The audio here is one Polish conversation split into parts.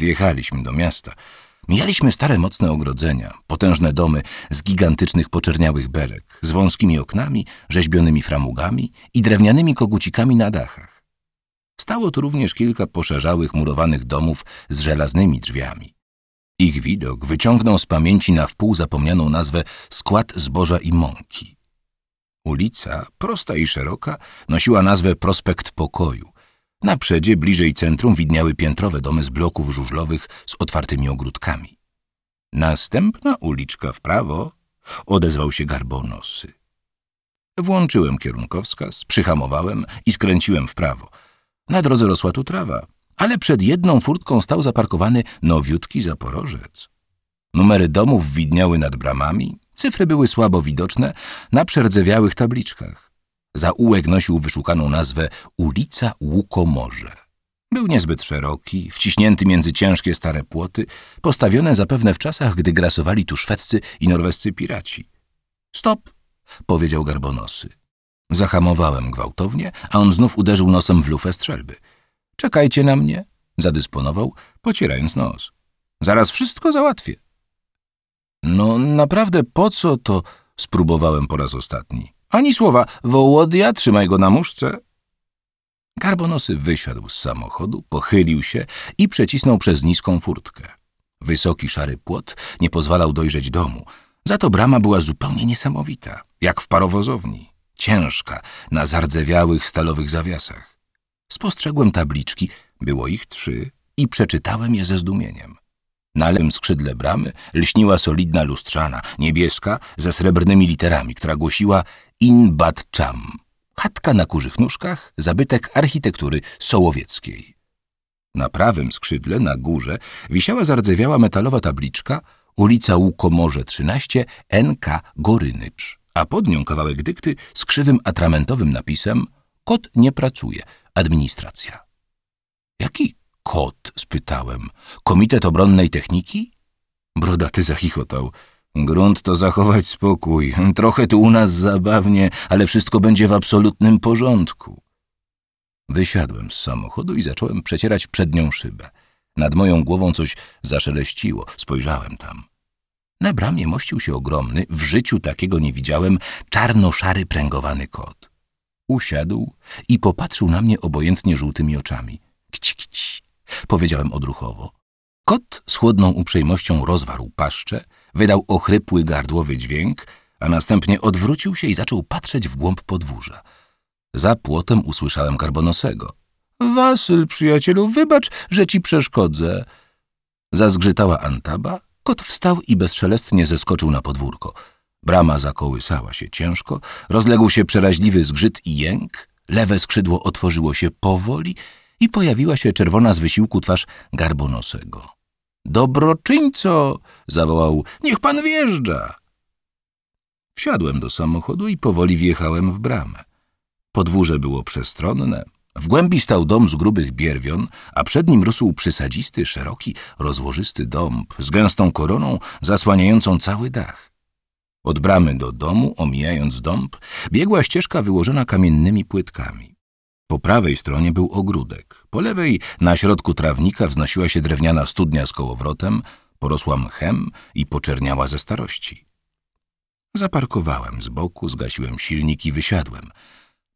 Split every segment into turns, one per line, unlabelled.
Wjechaliśmy do miasta. Mijaliśmy stare, mocne ogrodzenia, potężne domy z gigantycznych, poczerniałych berek, z wąskimi oknami, rzeźbionymi framugami i drewnianymi kogucikami na dachach. Stało tu również kilka poszerzałych, murowanych domów z żelaznymi drzwiami. Ich widok wyciągnął z pamięci na wpół zapomnianą nazwę skład zboża i mąki. Ulica, prosta i szeroka, nosiła nazwę Prospekt Pokoju. Na przedzie, bliżej centrum, widniały piętrowe domy z bloków żużlowych z otwartymi ogródkami. Następna uliczka w prawo odezwał się garbonosy. Włączyłem kierunkowskaz, przyhamowałem i skręciłem w prawo. Na drodze rosła tu trawa, ale przed jedną furtką stał zaparkowany nowiutki zaporożec. Numery domów widniały nad bramami, cyfry były słabo widoczne na przerdzewiałych tabliczkach. Zaułek nosił wyszukaną nazwę Ulica Łukomorze. Był niezbyt szeroki, wciśnięty między ciężkie stare płoty, postawione zapewne w czasach, gdy grasowali tu szwedzcy i norwescy piraci. Stop, powiedział Garbonosy. Zahamowałem gwałtownie, a on znów uderzył nosem w lufę strzelby. Czekajcie na mnie, zadysponował, pocierając nos. Zaraz wszystko załatwię. No naprawdę, po co to? Spróbowałem po raz ostatni. Ani słowa, Wołodia, trzymaj go na muszce. Garbonosy wysiadł z samochodu, pochylił się i przecisnął przez niską furtkę. Wysoki, szary płot nie pozwalał dojrzeć domu, za to brama była zupełnie niesamowita, jak w parowozowni, ciężka, na zardzewiałych stalowych zawiasach. Spostrzegłem tabliczki, było ich trzy, i przeczytałem je ze zdumieniem. Na lewym skrzydle bramy lśniła solidna lustrzana, niebieska, ze srebrnymi literami, która głosiła In Bad Cham. Chatka na kurzych nóżkach, zabytek architektury sołowieckiej. Na prawym skrzydle, na górze, wisiała zardzewiała metalowa tabliczka ulica Łukomorze 13, NK Gorynycz, a pod nią kawałek dykty z krzywym atramentowym napisem Kot nie pracuje, administracja. Jaki kot? spytałem. Komitet Obronnej Techniki? Brodaty zachichotał. Grunt to zachować spokój. Trochę tu u nas zabawnie, ale wszystko będzie w absolutnym porządku. Wysiadłem z samochodu i zacząłem przecierać przednią szybę. Nad moją głową coś zaszeleściło. Spojrzałem tam. Na bramie mościł się ogromny, w życiu takiego nie widziałem, czarno-szary pręgowany kot. Usiadł i popatrzył na mnie obojętnie żółtymi oczami. Kci, kci, powiedziałem odruchowo. Kot z chłodną uprzejmością rozwarł paszczę, wydał ochrypły gardłowy dźwięk, a następnie odwrócił się i zaczął patrzeć w głąb podwórza. Za płotem usłyszałem Karbonosego. Wasyl, przyjacielu, wybacz, że ci przeszkodzę. Zazgrzytała Antaba, kot wstał i bezszelestnie zeskoczył na podwórko. Brama zakołysała się ciężko, rozległ się przeraźliwy zgrzyt i jęk, lewe skrzydło otworzyło się powoli i pojawiła się czerwona z wysiłku twarz Garbonosego. Dobroczyńco! zawołał. Niech pan wjeżdża! Wsiadłem do samochodu i powoli wjechałem w bramę. Podwórze było przestronne. W głębi stał dom z grubych bierwion, a przed nim rósł przysadzisty, szeroki, rozłożysty dąb z gęstą koroną zasłaniającą cały dach. Od bramy do domu, omijając dąb, biegła ścieżka wyłożona kamiennymi płytkami. Po prawej stronie był ogródek. Po lewej, na środku trawnika, wznosiła się drewniana studnia z kołowrotem, porosła mchem i poczerniała ze starości. Zaparkowałem z boku, zgasiłem silnik i wysiadłem.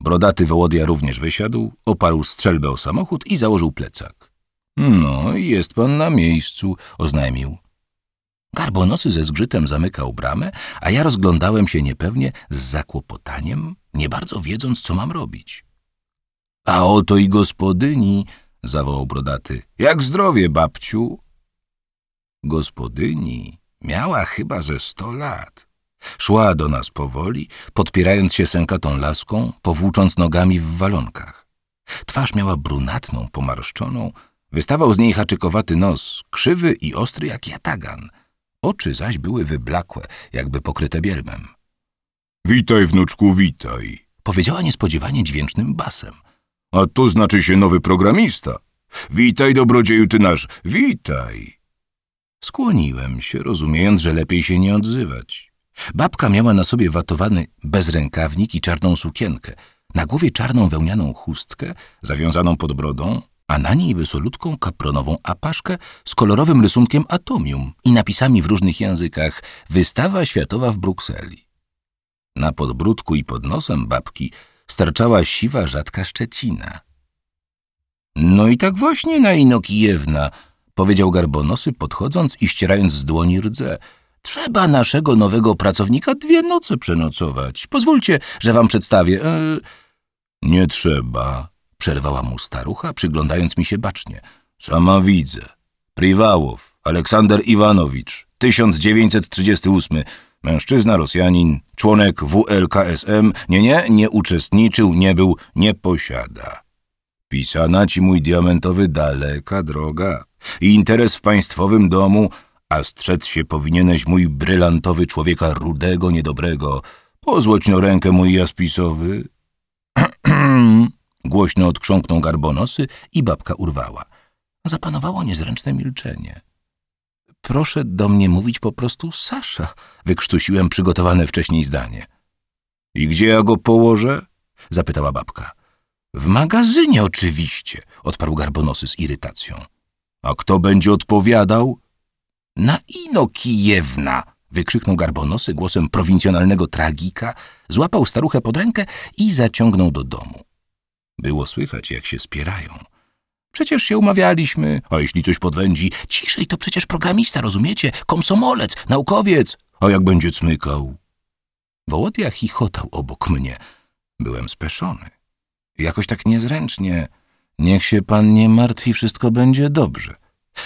Brodaty Wołodia również wysiadł, oparł strzelbę o samochód i założył plecak. No, jest pan na miejscu, oznajmił. Garbonosy ze zgrzytem zamykał bramę, a ja rozglądałem się niepewnie, z zakłopotaniem, nie bardzo wiedząc, co mam robić. A oto i gospodyni, zawołał brodaty. Jak zdrowie, babciu? Gospodyni miała chyba ze sto lat. Szła do nas powoli, podpierając się sękatą laską, powłócząc nogami w walonkach. Twarz miała brunatną, pomarszczoną, wystawał z niej haczykowaty nos, krzywy i ostry jak jatagan. Oczy zaś były wyblakłe, jakby pokryte bielmem. Witaj, wnuczku, witaj, powiedziała niespodziewanie dźwięcznym basem. A to znaczy się nowy programista. Witaj, dobrodzieju ty nasz, witaj. Skłoniłem się, rozumiejąc, że lepiej się nie odzywać. Babka miała na sobie watowany bezrękawnik i czarną sukienkę, na głowie czarną wełnianą chustkę, zawiązaną pod brodą, a na niej wysolutką kapronową apaszkę z kolorowym rysunkiem atomium i napisami w różnych językach Wystawa Światowa w Brukseli. Na podbródku i pod nosem babki sterczała siwa, rzadka szczecina. No i tak właśnie, Naino Kijewna, powiedział Garbonosy, podchodząc i ścierając z dłoni rdze. Trzeba naszego nowego pracownika dwie noce przenocować. Pozwólcie, że wam przedstawię. E... Nie trzeba, przerwała mu starucha, przyglądając mi się bacznie. Sama widzę. Priwałow, Aleksander Iwanowicz, 1938. Mężczyzna, Rosjanin, członek WLKSM. Nie, nie, nie uczestniczył, nie był, nie posiada. Pisana ci mój diamentowy daleka droga. I interes w państwowym domu, a strzec się powinieneś mój brylantowy człowieka rudego, niedobrego. Pozłoć no rękę mój jaspisowy. Głośno odkrząknął garbonosy i babka urwała. Zapanowało niezręczne milczenie. Proszę do mnie mówić po prostu Sasza, wykrztusiłem przygotowane wcześniej zdanie. I gdzie ja go położę? zapytała babka. W magazynie oczywiście, odparł garbonosy z irytacją. A kto będzie odpowiadał? Na ino Kijewna! wykrzyknął garbonosy głosem prowincjonalnego tragika, złapał staruchę pod rękę i zaciągnął do domu. Było słychać, jak się spierają. Przecież się umawialiśmy, a jeśli coś podwędzi, ciszej, to przecież programista, rozumiecie? Komsomolec, naukowiec, a jak będzie cmykał? Wołodia chichotał obok mnie. Byłem speszony. Jakoś tak niezręcznie. Niech się pan nie martwi, wszystko będzie dobrze.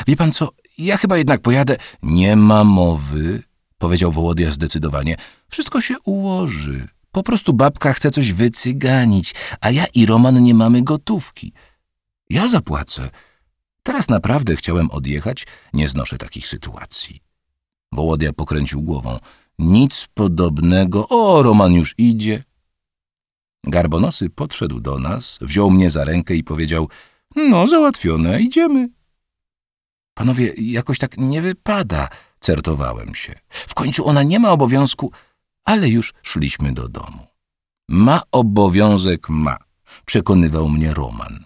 Wie pan co, ja chyba jednak pojadę. Nie ma mowy, powiedział Wołodia zdecydowanie. Wszystko się ułoży. Po prostu babka chce coś wycyganić, a ja i Roman nie mamy gotówki. Ja zapłacę. Teraz naprawdę chciałem odjechać, nie znoszę takich sytuacji. Wołodia pokręcił głową. Nic podobnego. O, Roman już idzie. Garbonosy podszedł do nas, wziął mnie za rękę i powiedział — No, załatwione, idziemy. Panowie, jakoś tak nie wypada, certowałem się. W końcu ona nie ma obowiązku, ale już szliśmy do domu. Ma obowiązek, ma, przekonywał mnie Roman.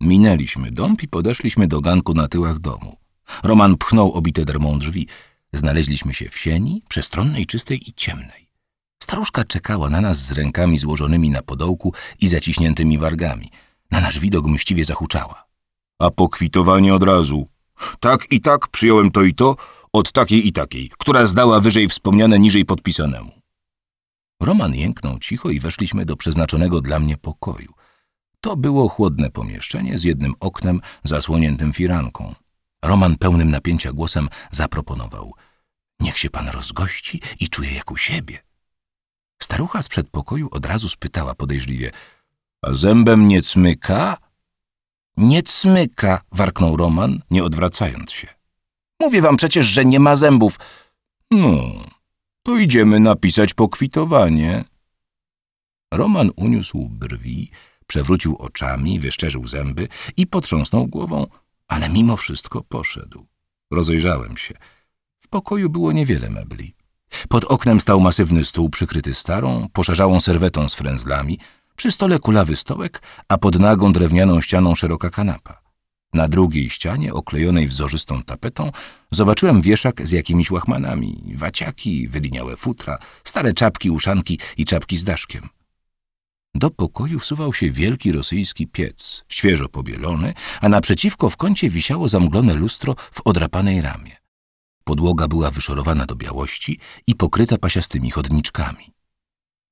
Minęliśmy dom i podeszliśmy do ganku na tyłach domu. Roman pchnął obite dermą drzwi. Znaleźliśmy się w sieni, przestronnej, czystej i ciemnej. Staruszka czekała na nas z rękami złożonymi na podołku i zaciśniętymi wargami. Na nasz widok mściwie zahuczała. A pokwitowanie od razu. Tak i tak przyjąłem to i to od takiej i takiej, która zdała wyżej wspomniane niżej podpisanemu. Roman jęknął cicho i weszliśmy do przeznaczonego dla mnie pokoju. To było chłodne pomieszczenie z jednym oknem zasłoniętym firanką. Roman pełnym napięcia głosem zaproponował. Niech się pan rozgości i czuje jak u siebie. Starucha z przedpokoju od razu spytała podejrzliwie. A zębem nie cmyka? Nie cmyka, warknął Roman, nie odwracając się. Mówię wam przecież, że nie ma zębów. No, to idziemy napisać pokwitowanie. Roman uniósł brwi, przewrócił oczami, wyszczerzył zęby i potrząsnął głową, ale mimo wszystko poszedł. Rozejrzałem się. W pokoju było niewiele mebli. Pod oknem stał masywny stół przykryty starą, poszarzałą serwetą z frędzlami, przy stole kulawy stołek, a pod nagą drewnianą ścianą szeroka kanapa. Na drugiej ścianie, oklejonej wzorzystą tapetą, zobaczyłem wieszak z jakimiś łachmanami, waciaki, wyliniałe futra, stare czapki, uszanki i czapki z daszkiem. Do pokoju wsuwał się wielki rosyjski piec, świeżo pobielony, a naprzeciwko w kącie wisiało zamglone lustro w odrapanej ramie. Podłoga była wyszorowana do białości i pokryta pasiastymi chodniczkami.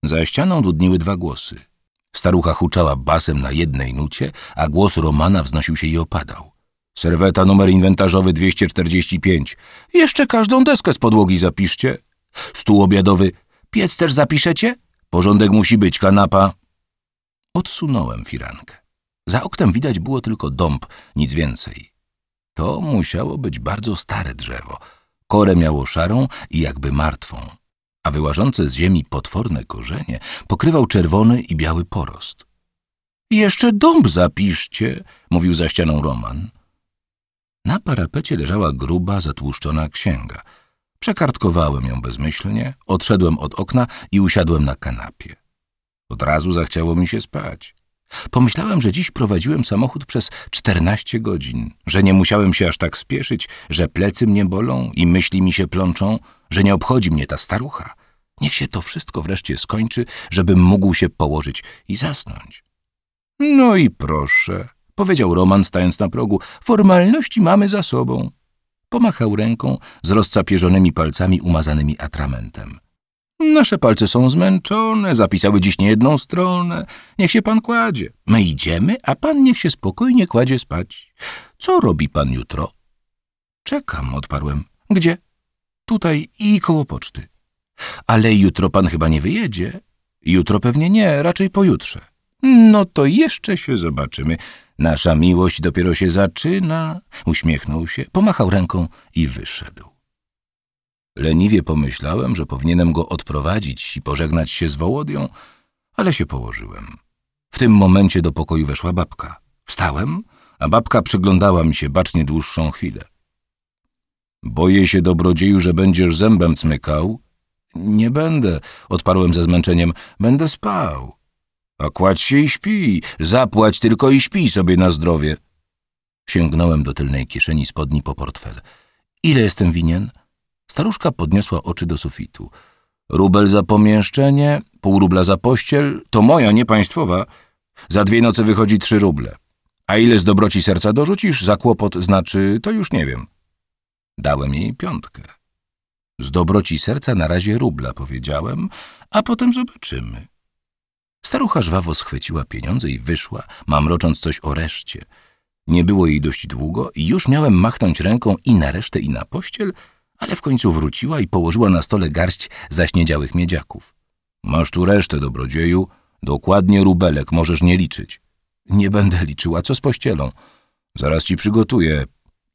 Za ścianą dudniły dwa głosy. Starucha huczała basem na jednej nucie, a głos Romana wznosił się i opadał. Serweta numer inwentarzowy 245. Jeszcze każdą deskę z podłogi zapiszcie. Stół obiadowy. Piec też zapiszecie? Porządek musi być, kanapa. Odsunąłem firankę. Za oknem widać było tylko dąb, nic więcej. To musiało być bardzo stare drzewo. Korę miało szarą i jakby martwą, a wyłażące z ziemi potworne korzenie pokrywał czerwony i biały porost. Jeszcze dąb zapiszcie, mówił za ścianą Roman. Na parapecie leżała gruba, zatłuszczona księga. Przekartkowałem ją bezmyślnie, odszedłem od okna i usiadłem na kanapie. Od razu zachciało mi się spać. Pomyślałem, że dziś prowadziłem samochód przez 14 godzin, że nie musiałem się aż tak spieszyć, że plecy mnie bolą i myśli mi się plączą, że nie obchodzi mnie ta starucha. Niech się to wszystko wreszcie skończy, żebym mógł się położyć i zasnąć. No i proszę, powiedział Roman stając na progu, formalności mamy za sobą. Pomachał ręką z rozcapierzonymi palcami umazanymi atramentem. Nasze palce są zmęczone, zapisały dziś niejedną stronę. Niech się pan kładzie. My idziemy, a pan niech się spokojnie kładzie spać. Co robi pan jutro? Czekam, odparłem. Gdzie? Tutaj i koło poczty. Ale jutro pan chyba nie wyjedzie. Jutro pewnie nie, raczej pojutrze. No to jeszcze się zobaczymy. Nasza miłość dopiero się zaczyna. Uśmiechnął się, pomachał ręką i wyszedł. Leniwie pomyślałem, że powinienem go odprowadzić i pożegnać się z Wołodią, ale się położyłem. W tym momencie do pokoju weszła babka. Wstałem, a babka przyglądała mi się bacznie dłuższą chwilę. Boję się, dobrodzieju, że będziesz zębem cmykał. Nie będę, odparłem ze zmęczeniem. Będę spał. A kładź się i śpi. Zapłać tylko i śpi sobie na zdrowie. Sięgnąłem do tylnej kieszeni spodni po portfel. Ile jestem winien? Staruszka podniosła oczy do sufitu. Rubel za pomieszczenie, pół rubla za pościel, to moja, nie państwowa. Za dwie noce wychodzi trzy ruble. A ile z dobroci serca dorzucisz za kłopot, znaczy, to już nie wiem. Dałem jej piątkę. Z dobroci serca na razie rubla, powiedziałem, a potem zobaczymy. Starucha żwawo schwyciła pieniądze i wyszła, mamrocząc coś o reszcie. Nie było jej dość długo i już miałem machnąć ręką i na resztę, i na pościel, ale w końcu wróciła i położyła na stole garść zaśniedziałych miedziaków. Masz tu resztę, dobrodzieju. Dokładnie rubelek, możesz nie liczyć. Nie będę liczyła, co z pościelą. Zaraz ci przygotuję.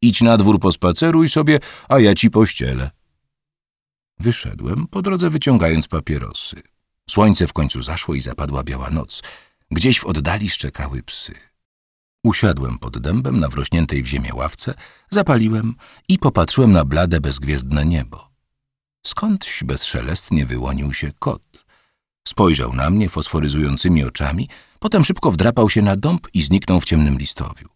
Idź na dwór pospaceruj sobie, a ja ci pościelę. Wyszedłem, po drodze wyciągając papierosy. Słońce w końcu zaszło i zapadła biała noc. Gdzieś w oddali szczekały psy. Usiadłem pod dębem na wrośniętej w ziemię ławce, zapaliłem i popatrzyłem na blade, bezgwiezdne niebo. Skądś bezszelestnie wyłonił się kot. Spojrzał na mnie fosforyzującymi oczami, potem szybko wdrapał się na dąb i zniknął w ciemnym listowiu.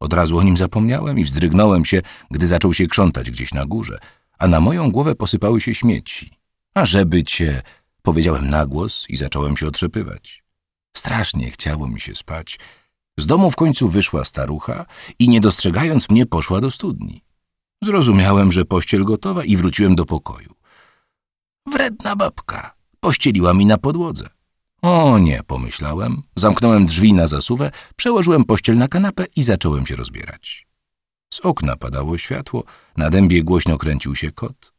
Od razu o nim zapomniałem i wzdrygnąłem się, gdy zaczął się krzątać gdzieś na górze, a na moją głowę posypały się śmieci. A żeby cię, powiedziałem na głos i zacząłem się otrzepywać. Strasznie chciało mi się spać, z domu w końcu wyszła starucha i nie dostrzegając mnie poszła do studni. Zrozumiałem, że pościel gotowa i wróciłem do pokoju. Wredna babka pościeliła mi na podłodze. O nie, pomyślałem, zamknąłem drzwi na zasuwę, przełożyłem pościel na kanapę i zacząłem się rozbierać. Z okna padało światło, na dębie głośno kręcił się kot.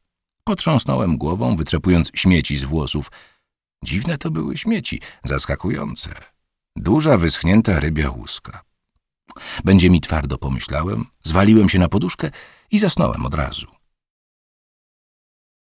Potrząsnąłem głową, wytrzepując śmieci z włosów. Dziwne to były śmieci, zaskakujące. Duża, wyschnięta rybia łuska. Będzie mi twardo, pomyślałem, zwaliłem się na poduszkę i zasnąłem od razu.